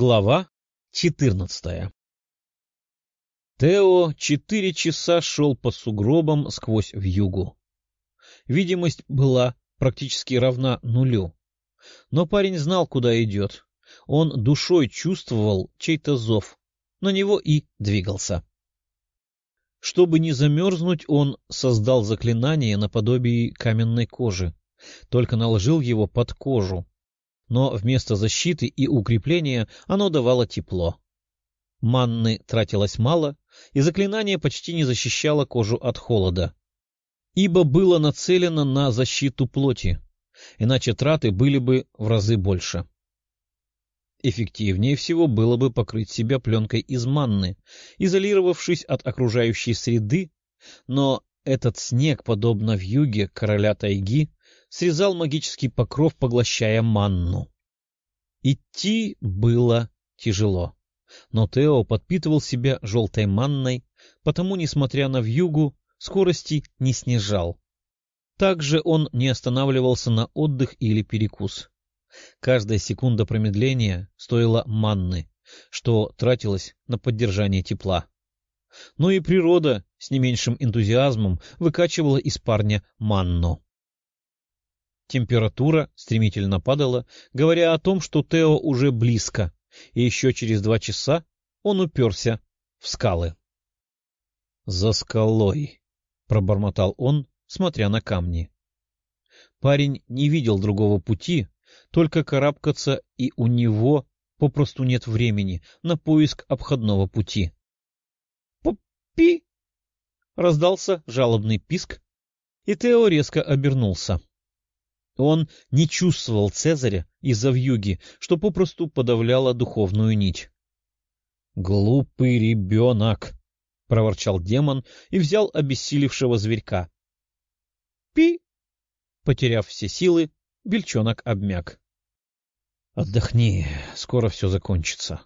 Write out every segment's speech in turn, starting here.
Глава четырнадцатая Тео четыре часа шел по сугробам сквозь вьюгу. Видимость была практически равна нулю. Но парень знал, куда идет. Он душой чувствовал чей-то зов, на него и двигался. Чтобы не замерзнуть, он создал заклинание наподобие каменной кожи, только наложил его под кожу. Но вместо защиты и укрепления оно давало тепло. Манны тратилось мало, и заклинание почти не защищало кожу от холода, ибо было нацелено на защиту плоти, иначе траты были бы в разы больше. Эффективнее всего было бы покрыть себя пленкой из манны, изолировавшись от окружающей среды, но этот снег, подобно вьюге короля тайги, срезал магический покров, поглощая манну. Идти было тяжело, но Тео подпитывал себя желтой манной, потому, несмотря на вьюгу, скорости не снижал. Также он не останавливался на отдых или перекус. Каждая секунда промедления стоила манны, что тратилось на поддержание тепла. Но и природа с не меньшим энтузиазмом выкачивала из парня манну. Температура стремительно падала, говоря о том, что Тео уже близко, и еще через два часа он уперся в скалы. — За скалой, — пробормотал он, смотря на камни. Парень не видел другого пути, только карабкаться, и у него попросту нет времени на поиск обходного пути. «Пупи!» — раздался жалобный писк, и Тео резко обернулся. Он не чувствовал Цезаря из-за вьюги, что попросту подавляло духовную нить. «Глупый ребенок!» — проворчал демон и взял обессилевшего зверька. «Пи!» Потеряв все силы, Бельчонок обмяк. — Отдохни, скоро все закончится.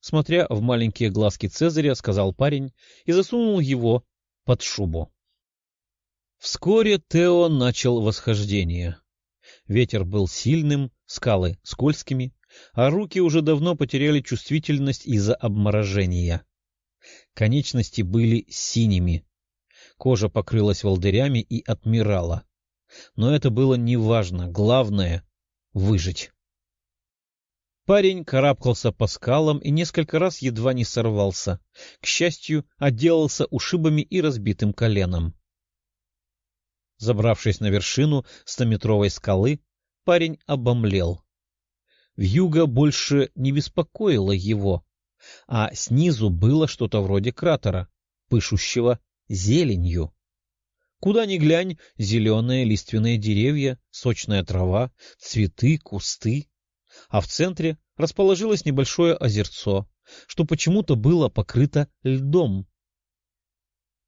Смотря в маленькие глазки Цезаря, сказал парень и засунул его под шубу. Вскоре Тео начал восхождение. Ветер был сильным, скалы скользкими, а руки уже давно потеряли чувствительность из-за обморожения. Конечности были синими. Кожа покрылась волдырями и отмирала. Но это было неважно, главное — выжить. Парень карабкался по скалам и несколько раз едва не сорвался. К счастью, отделался ушибами и разбитым коленом. Забравшись на вершину стометровой скалы, парень обомлел. Вьюга больше не беспокоила его, а снизу было что-то вроде кратера, пышущего зеленью. Куда ни глянь, зеленые лиственные деревья, сочная трава, цветы, кусты. А в центре расположилось небольшое озерцо, что почему-то было покрыто льдом.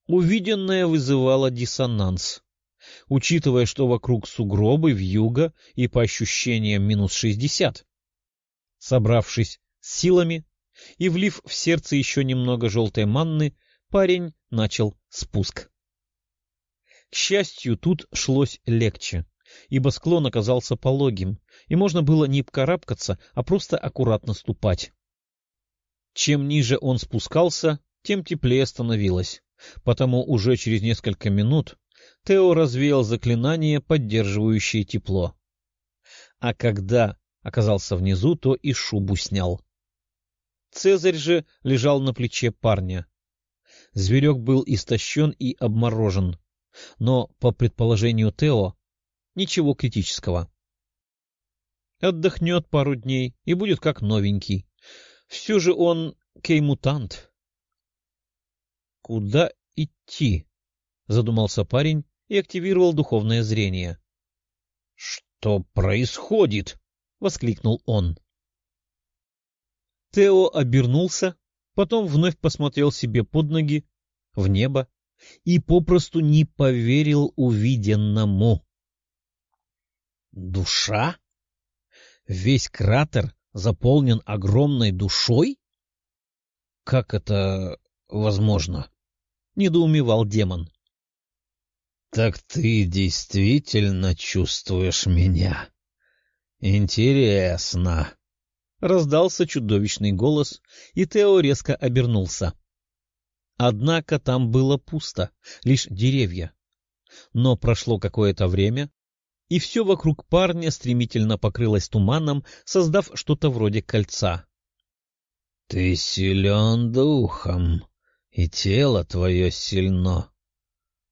Увиденное вызывало диссонанс. Учитывая, что вокруг сугробы, вьюга и, по ощущениям, минус шестьдесят. Собравшись с силами и влив в сердце еще немного желтой манны, парень начал спуск. К счастью, тут шлось легче, ибо склон оказался пологим, и можно было не карабкаться, а просто аккуратно ступать. Чем ниже он спускался, тем теплее становилось, потому уже через несколько минут Тео развеял заклинание, поддерживающее тепло. А когда оказался внизу, то и шубу снял. Цезарь же лежал на плече парня. Зверек был истощен и обморожен, но, по предположению Тео, ничего критического. Отдохнет пару дней и будет как новенький. Все же он кей-мутант. — Куда идти? — задумался парень и активировал духовное зрение. — Что происходит? — воскликнул он. Тео обернулся, потом вновь посмотрел себе под ноги, в небо, и попросту не поверил увиденному. Душа? Весь кратер заполнен огромной душой? Как это возможно? Недоумевал демон. Так ты действительно чувствуешь меня? Интересно. Раздался чудовищный голос, и Тео резко обернулся. Однако там было пусто, лишь деревья. Но прошло какое-то время, и все вокруг парня стремительно покрылось туманом, создав что-то вроде кольца. — Ты силен духом, и тело твое сильно.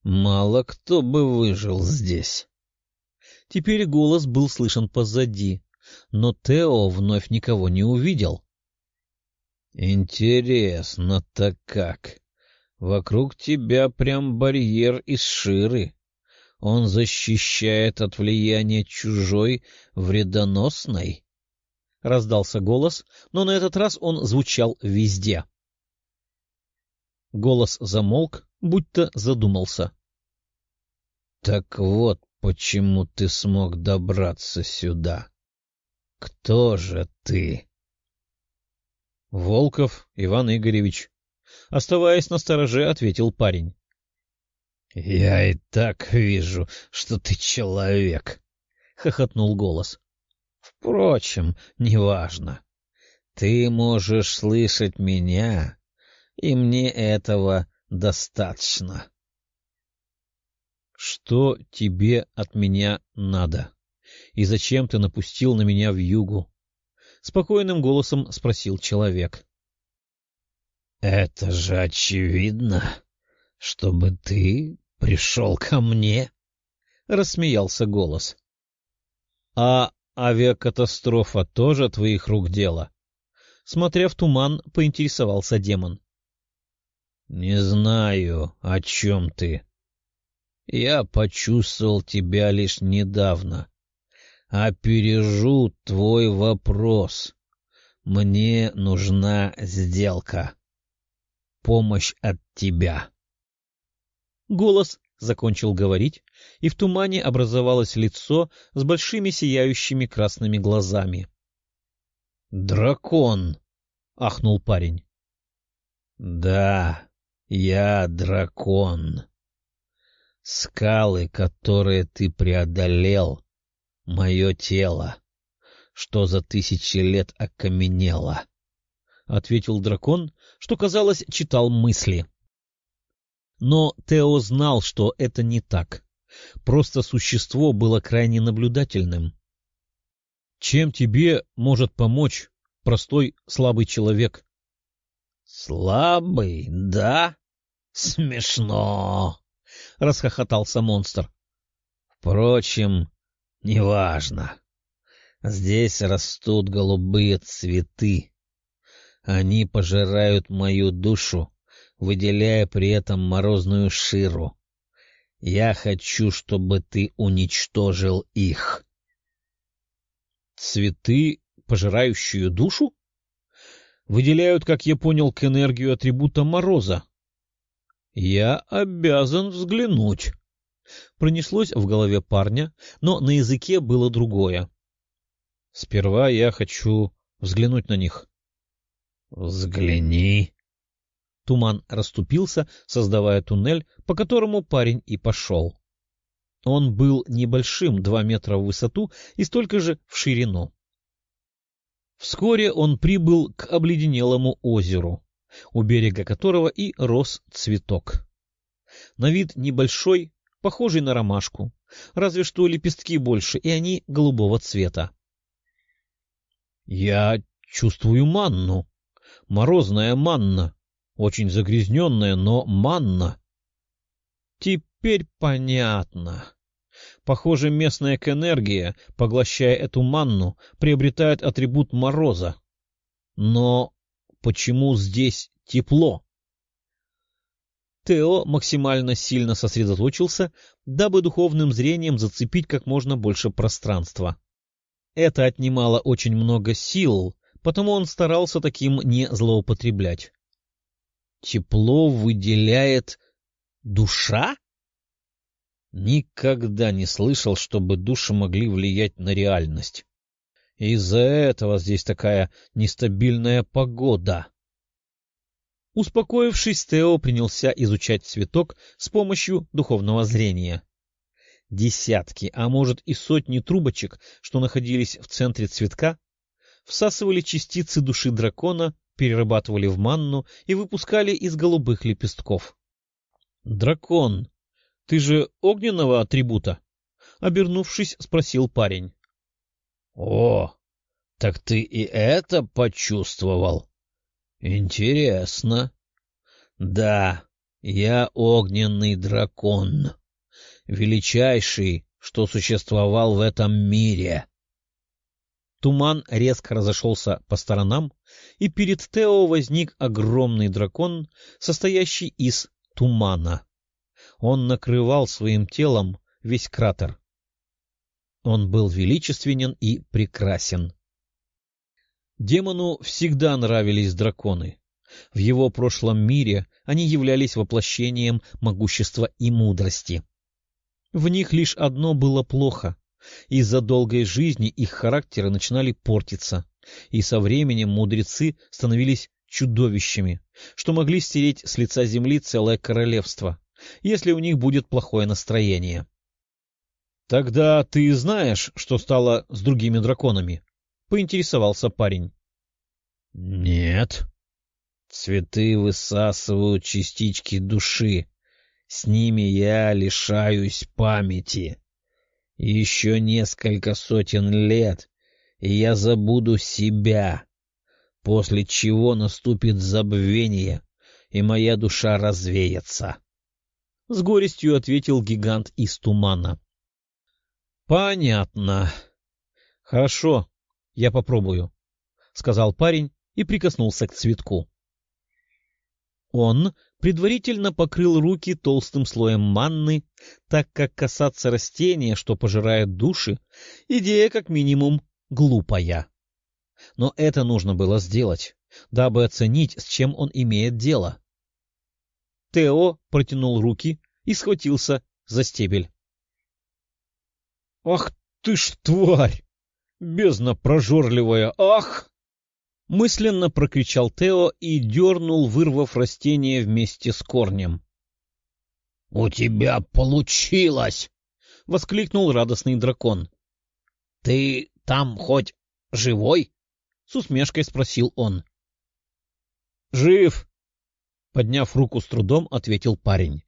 Мало кто бы выжил здесь. Теперь голос был слышен позади, но Тео вновь никого не увидел. — Интересно-то как. Вокруг тебя прям барьер из ширы. Он защищает от влияния чужой вредоносной. Раздался голос, но на этот раз он звучал везде. Голос замолк, будто задумался. — Так вот, почему ты смог добраться сюда. Кто же ты? — Волков Иван Игоревич, Оставаясь на стороже, ответил парень. — Я и так вижу, что ты человек, — хохотнул голос. — Впрочем, неважно. Ты можешь слышать меня, и мне этого достаточно. — Что тебе от меня надо? И зачем ты напустил на меня в югу? — спокойным голосом спросил человек. — Это же очевидно, чтобы ты пришел ко мне, — рассмеялся голос. — А авиакатастрофа тоже твоих рук дело? Смотря в туман, поинтересовался демон. — Не знаю, о чем ты. Я почувствовал тебя лишь недавно. Опережу твой вопрос. Мне нужна сделка помощь от тебя. Голос закончил говорить, и в тумане образовалось лицо с большими сияющими красными глазами. «Дракон!» — ахнул парень. «Да, я дракон. Скалы, которые ты преодолел, — мое тело, что за тысячи лет окаменело. — ответил дракон, что, казалось, читал мысли. Но Тео знал, что это не так. Просто существо было крайне наблюдательным. — Чем тебе может помочь простой слабый человек? — Слабый, да? Смешно! — расхохотался монстр. — Впрочем, неважно. Здесь растут голубые цветы. Они пожирают мою душу, выделяя при этом морозную ширу. Я хочу, чтобы ты уничтожил их. Цветы, пожирающие душу? Выделяют, как я понял, к энергию атрибута мороза. Я обязан взглянуть. Пронеслось в голове парня, но на языке было другое. Сперва я хочу взглянуть на них. — Взгляни. Туман расступился, создавая туннель, по которому парень и пошел. Он был небольшим, два метра в высоту и столько же в ширину. Вскоре он прибыл к обледенелому озеру, у берега которого и рос цветок. На вид небольшой, похожий на ромашку, разве что лепестки больше, и они голубого цвета. — Я чувствую манну, морозная манна, очень загрязненная, но манна. Теперь понятно. Похоже, местная энергия, поглощая эту манну, приобретает атрибут мороза. Но почему здесь тепло? Тео максимально сильно сосредоточился, дабы духовным зрением зацепить как можно больше пространства. Это отнимало очень много сил, потому он старался таким не злоупотреблять. Тепло выделяет душа? Никогда не слышал, чтобы души могли влиять на реальность. Из-за этого здесь такая нестабильная погода. Успокоившись, Тео принялся изучать цветок с помощью духовного зрения. Десятки, а может и сотни трубочек, что находились в центре цветка, всасывали частицы души дракона, перерабатывали в манну и выпускали из голубых лепестков. — Дракон, ты же огненного атрибута? — обернувшись, спросил парень. — О, так ты и это почувствовал? Интересно. Да, я огненный дракон, величайший, что существовал в этом мире. Туман резко разошелся по сторонам, и перед Тео возник огромный дракон, состоящий из тумана. Он накрывал своим телом весь кратер. Он был величественен и прекрасен. Демону всегда нравились драконы. В его прошлом мире они являлись воплощением могущества и мудрости. В них лишь одно было плохо из-за долгой жизни их характеры начинали портиться, и со временем мудрецы становились чудовищами, что могли стереть с лица земли целое королевство, если у них будет плохое настроение. — Тогда ты знаешь, что стало с другими драконами? — поинтересовался парень. — Нет. Цветы высасывают частички души. С ними я лишаюсь памяти. Еще несколько сотен лет, и я забуду себя, после чего наступит забвение, и моя душа развеется. С горестью ответил гигант из тумана. — Понятно. — Хорошо, я попробую, — сказал парень и прикоснулся к цветку. Он предварительно покрыл руки толстым слоем манны, так как касаться растения, что пожирает души, идея как минимум глупая. Но это нужно было сделать, дабы оценить, с чем он имеет дело. Тео протянул руки и схватился за стебель. — Ах ты ж тварь! Бездна прожорливая! Ах! Мысленно прокричал Тео и дернул, вырвав растение вместе с корнем. — У тебя получилось! — воскликнул радостный дракон. — Ты там хоть живой? — с усмешкой спросил он. — Жив! — подняв руку с трудом, ответил парень.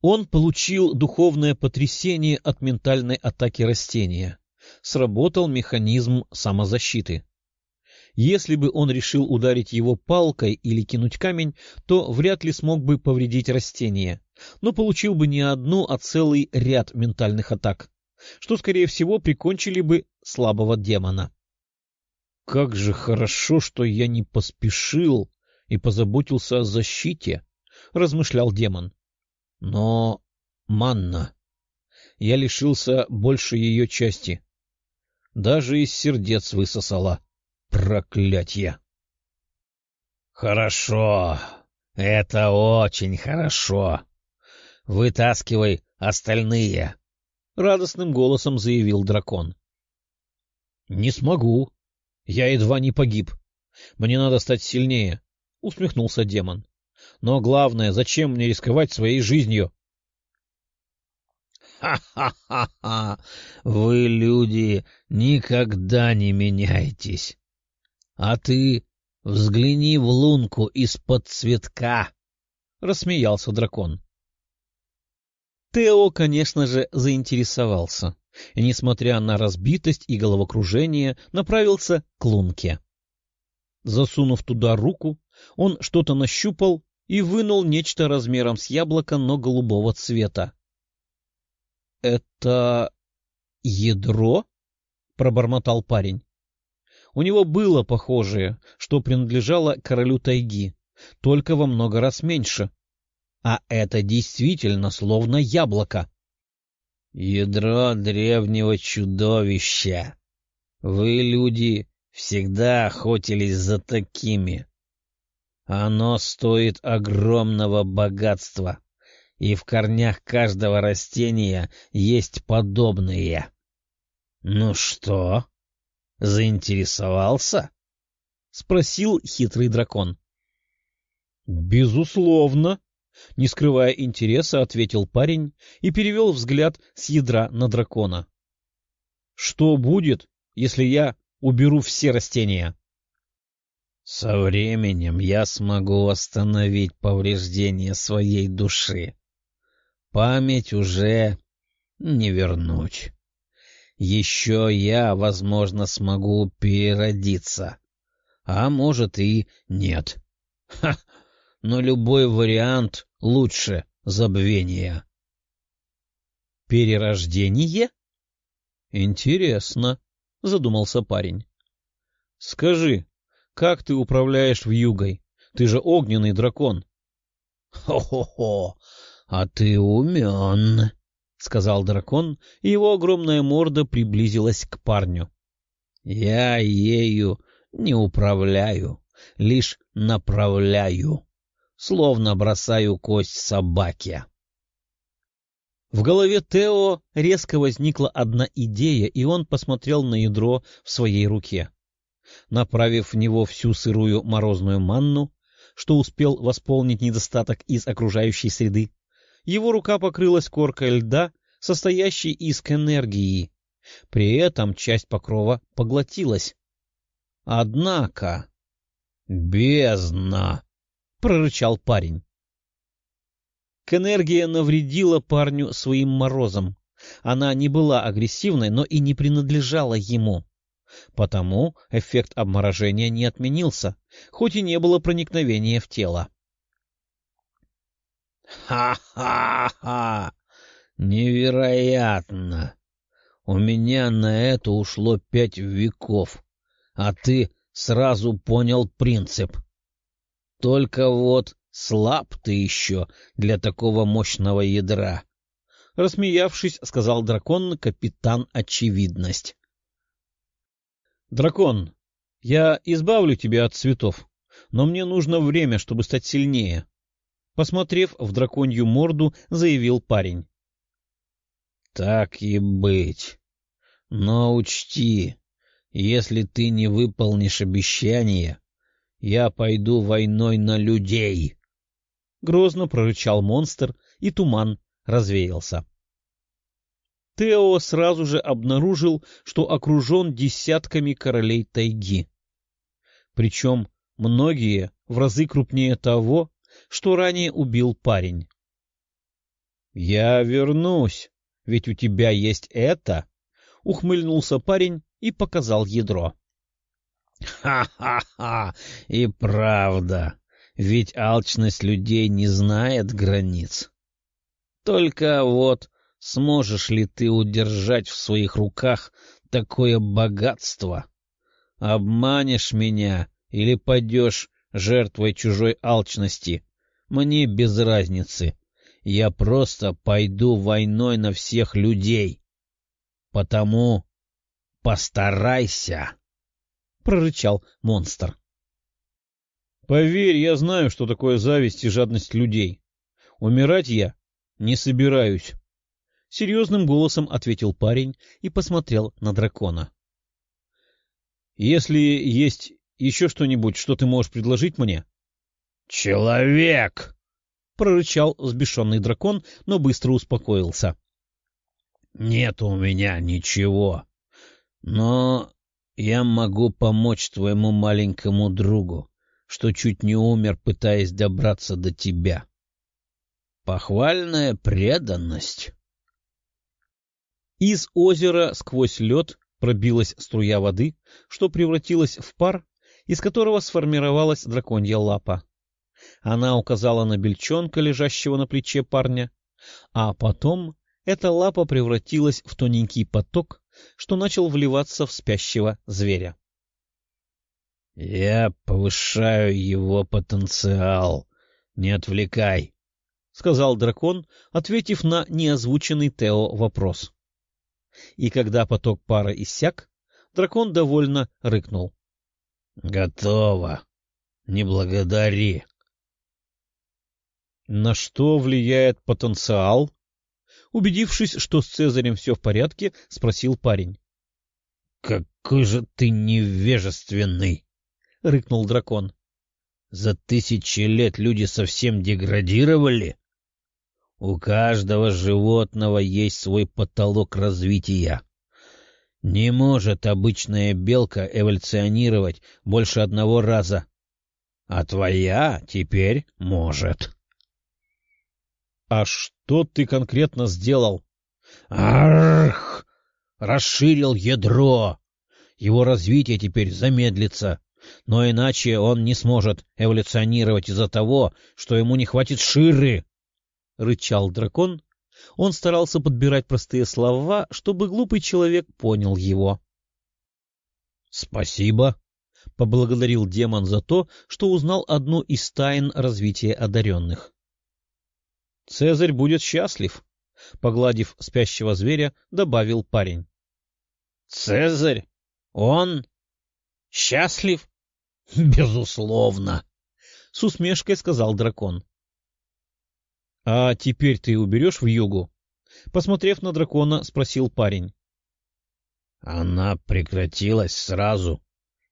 Он получил духовное потрясение от ментальной атаки растения. Сработал механизм самозащиты. Если бы он решил ударить его палкой или кинуть камень, то вряд ли смог бы повредить растение, но получил бы не одну, а целый ряд ментальных атак, что, скорее всего, прикончили бы слабого демона. «Как же хорошо, что я не поспешил и позаботился о защите», — размышлял демон. «Но манна...» Я лишился больше ее части. Даже из сердец высосала. Проклятье! Хорошо, это очень хорошо. Вытаскивай остальные, — радостным голосом заявил дракон. — Не смогу. Я едва не погиб. Мне надо стать сильнее, — усмехнулся демон. — Но главное, зачем мне рисковать своей жизнью? «Ха — Вы, люди, никогда не меняетесь. А ты взгляни в лунку из-под цветка, — рассмеялся дракон. Тео, конечно же, заинтересовался и, несмотря на разбитость и головокружение, направился к лунке. Засунув туда руку, он что-то нащупал и вынул нечто размером с яблоко, но голубого цвета. — Это ядро? — пробормотал парень. У него было похожее, что принадлежало королю тайги, только во много раз меньше. А это действительно словно яблоко. Ядро древнего чудовища. Вы, люди, всегда охотились за такими. Оно стоит огромного богатства, и в корнях каждого растения есть подобные. Ну что, Заинтересовался? — спросил хитрый дракон. — Безусловно, — не скрывая интереса, ответил парень и перевел взгляд с ядра на дракона. — Что будет, если я уберу все растения. Со временем я смогу восстановить повреждения своей души. Память уже не вернуть. Еще я, возможно, смогу переродиться. А может и нет. Ха! Но любой вариант лучше забвения. Перерождение? Интересно, задумался парень. Скажи, как ты управляешь вьюгой? Ты же огненный дракон. Хо-хо-хо, а ты умен, — сказал дракон, и его огромная морда приблизилась к парню. — Я ею не управляю, лишь направляю, словно бросаю кость собаке. В голове Тео резко возникла одна идея, и он посмотрел на ядро в своей руке направив в него всю сырую морозную манну, что успел восполнить недостаток из окружающей среды, его рука покрылась коркой льда, состоящей из энергии. При этом часть покрова поглотилась. Однако... «Бездна!» — прорычал парень. Кэнергия навредила парню своим морозом. Она не была агрессивной, но и не принадлежала ему. Потому эффект обморожения не отменился, хоть и не было проникновения в тело. «Ха-ха-ха! Невероятно! У меня на это ушло пять веков, а ты сразу понял принцип. Только вот слаб ты еще для такого мощного ядра». Рассмеявшись, сказал дракон капитан Очевидность. «Дракон, я избавлю тебя от цветов, но мне нужно время, чтобы стать сильнее», — посмотрев в драконью морду, заявил парень. «Так и быть. Но учти, если ты не выполнишь обещание, я пойду войной на людей!» Грозно прорычал монстр, и туман развеялся. Тео сразу же обнаружил, что окружен десятками королей тайги. Причем многие в разы крупнее того, что ранее убил парень. — Я вернусь, ведь у тебя есть это! — ухмыльнулся парень и показал ядро. «Ха — И правда, ведь алчность людей не знает границ. Только вот Сможешь ли ты удержать в своих руках такое богатство? Обманешь меня или падешь жертвой чужой алчности? Мне без разницы. Я просто пойду войной на всех людей. Потому постарайся, — прорычал монстр. — Поверь, я знаю, что такое зависть и жадность людей. Умирать я не собираюсь. — серьезным голосом ответил парень и посмотрел на дракона. — Если есть еще что-нибудь, что ты можешь предложить мне? — Человек! — прорычал взбешенный дракон, но быстро успокоился. — Нет у меня ничего, но я могу помочь твоему маленькому другу, что чуть не умер, пытаясь добраться до тебя. Похвальная преданность. Из озера сквозь лед пробилась струя воды, что превратилась в пар, из которого сформировалась драконья лапа. Она указала на бельчонка, лежащего на плече парня, а потом эта лапа превратилась в тоненький поток, что начал вливаться в спящего зверя. — Я повышаю его потенциал. Не отвлекай, — сказал дракон, ответив на неозвученный Тео вопрос. И когда поток пара иссяк, дракон довольно рыкнул. — Готово. Не благодари. — На что влияет потенциал? Убедившись, что с Цезарем все в порядке, спросил парень. — Какой же ты невежественный! — рыкнул дракон. — За тысячи лет люди совсем деградировали? У каждого животного есть свой потолок развития. Не может обычная белка эволюционировать больше одного раза. А твоя теперь может. — А что ты конкретно сделал? — Арх! Расширил ядро. Его развитие теперь замедлится, но иначе он не сможет эволюционировать из-за того, что ему не хватит ширы. — рычал дракон, он старался подбирать простые слова, чтобы глупый человек понял его. — Спасибо, — поблагодарил демон за то, что узнал одну из тайн развития одаренных. — Цезарь будет счастлив, — погладив спящего зверя, добавил парень. — Цезарь? Он? Счастлив? — Безусловно, — с усмешкой сказал дракон. — А теперь ты уберешь в югу? Посмотрев на дракона, спросил парень. — Она прекратилась сразу,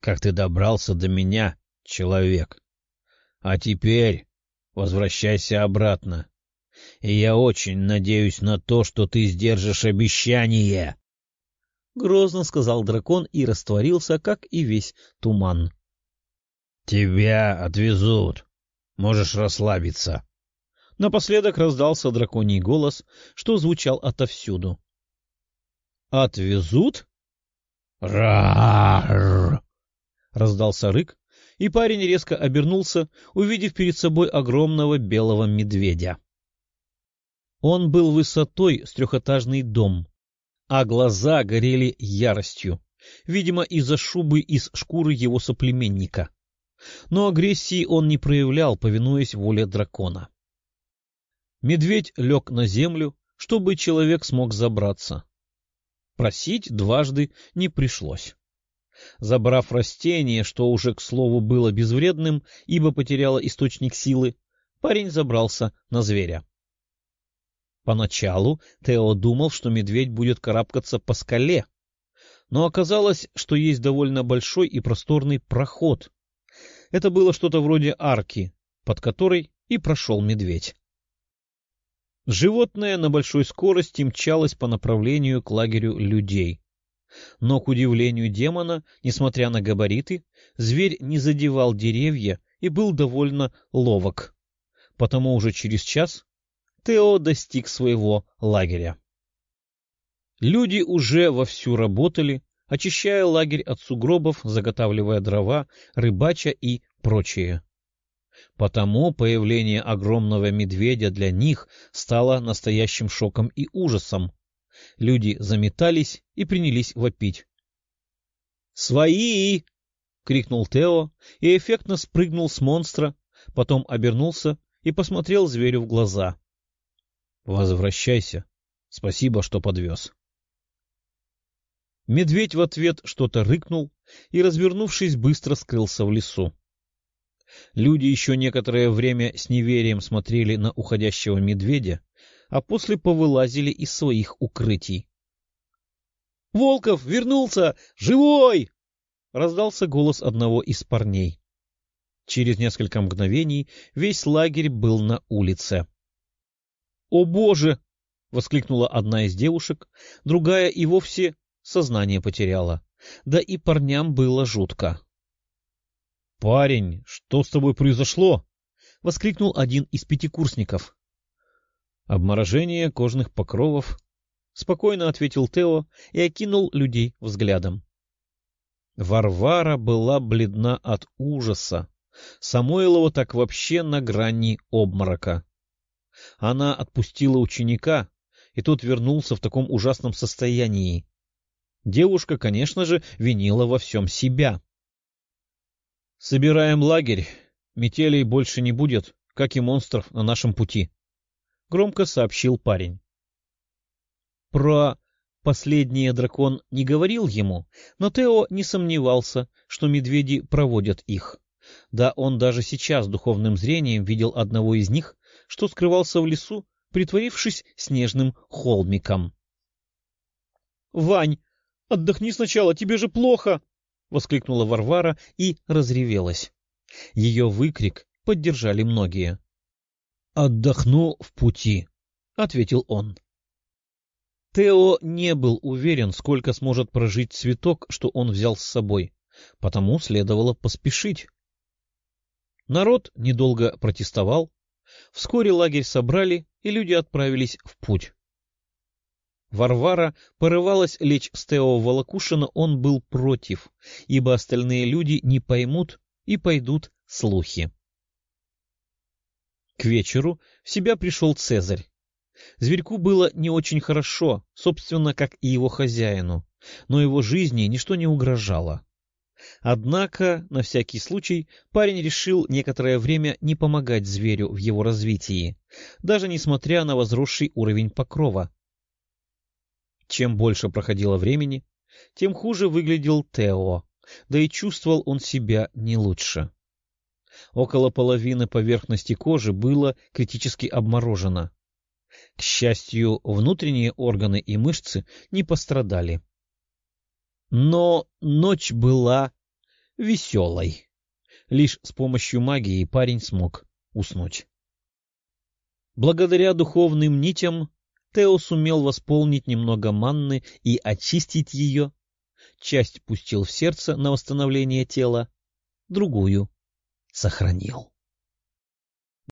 как ты добрался до меня, человек. А теперь возвращайся обратно. И я очень надеюсь на то, что ты сдержишь обещание. Грозно сказал дракон и растворился, как и весь туман. — Тебя отвезут. Можешь расслабиться. Напоследок раздался драконий голос, что звучал отовсюду. — Отвезут? — Рар! — раздался рык, и парень резко обернулся, увидев перед собой огромного белого медведя. Он был высотой с трехэтажный дом, а глаза горели яростью, видимо, из-за шубы из шкуры его соплеменника. Но агрессии он не проявлял, повинуясь воле дракона. Медведь лег на землю, чтобы человек смог забраться. Просить дважды не пришлось. Забрав растение, что уже, к слову, было безвредным, ибо потеряло источник силы, парень забрался на зверя. Поначалу Тео думал, что медведь будет карабкаться по скале, но оказалось, что есть довольно большой и просторный проход. Это было что-то вроде арки, под которой и прошел медведь. Животное на большой скорости мчалось по направлению к лагерю людей. Но, к удивлению демона, несмотря на габариты, зверь не задевал деревья и был довольно ловок. Потому уже через час Тео достиг своего лагеря. Люди уже вовсю работали, очищая лагерь от сугробов, заготавливая дрова, рыбача и прочее. Потому появление огромного медведя для них стало настоящим шоком и ужасом. Люди заметались и принялись вопить. «Свои!» — крикнул Тео и эффектно спрыгнул с монстра, потом обернулся и посмотрел зверю в глаза. «Возвращайся. Спасибо, что подвез». Медведь в ответ что-то рыкнул и, развернувшись, быстро скрылся в лесу. Люди еще некоторое время с неверием смотрели на уходящего медведя, а после повылазили из своих укрытий. — Волков вернулся! Живой! — раздался голос одного из парней. Через несколько мгновений весь лагерь был на улице. — О боже! — воскликнула одна из девушек, другая и вовсе сознание потеряла. Да и парням было жутко. — Парень, что с тобой произошло? — воскликнул один из пятикурсников. — Обморожение кожных покровов, — спокойно ответил Тео и окинул людей взглядом. Варвара была бледна от ужаса. Самойлова так вообще на грани обморока. Она отпустила ученика, и тот вернулся в таком ужасном состоянии. Девушка, конечно же, винила во всем себя. — Собираем лагерь. Метелей больше не будет, как и монстров на нашем пути, — громко сообщил парень. Про последнее дракон не говорил ему, но Тео не сомневался, что медведи проводят их. Да он даже сейчас духовным зрением видел одного из них, что скрывался в лесу, притворившись снежным холмиком. — Вань, отдохни сначала, тебе же плохо! — воскликнула Варвара и разревелась. Ее выкрик поддержали многие. — Отдохну в пути, — ответил он. Тео не был уверен, сколько сможет прожить цветок, что он взял с собой, потому следовало поспешить. Народ недолго протестовал. Вскоре лагерь собрали, и люди отправились в путь. Варвара порывалась лечь с Тео Волокушина, он был против, ибо остальные люди не поймут и пойдут слухи. К вечеру в себя пришел Цезарь. Зверьку было не очень хорошо, собственно, как и его хозяину, но его жизни ничто не угрожало. Однако, на всякий случай, парень решил некоторое время не помогать зверю в его развитии, даже несмотря на возросший уровень покрова. Чем больше проходило времени, тем хуже выглядел Тео, да и чувствовал он себя не лучше. Около половины поверхности кожи было критически обморожено. К счастью, внутренние органы и мышцы не пострадали. Но ночь была веселой. Лишь с помощью магии парень смог уснуть. Благодаря духовным нитям Тео сумел восполнить немного манны и очистить ее. Часть пустил в сердце на восстановление тела, другую сохранил.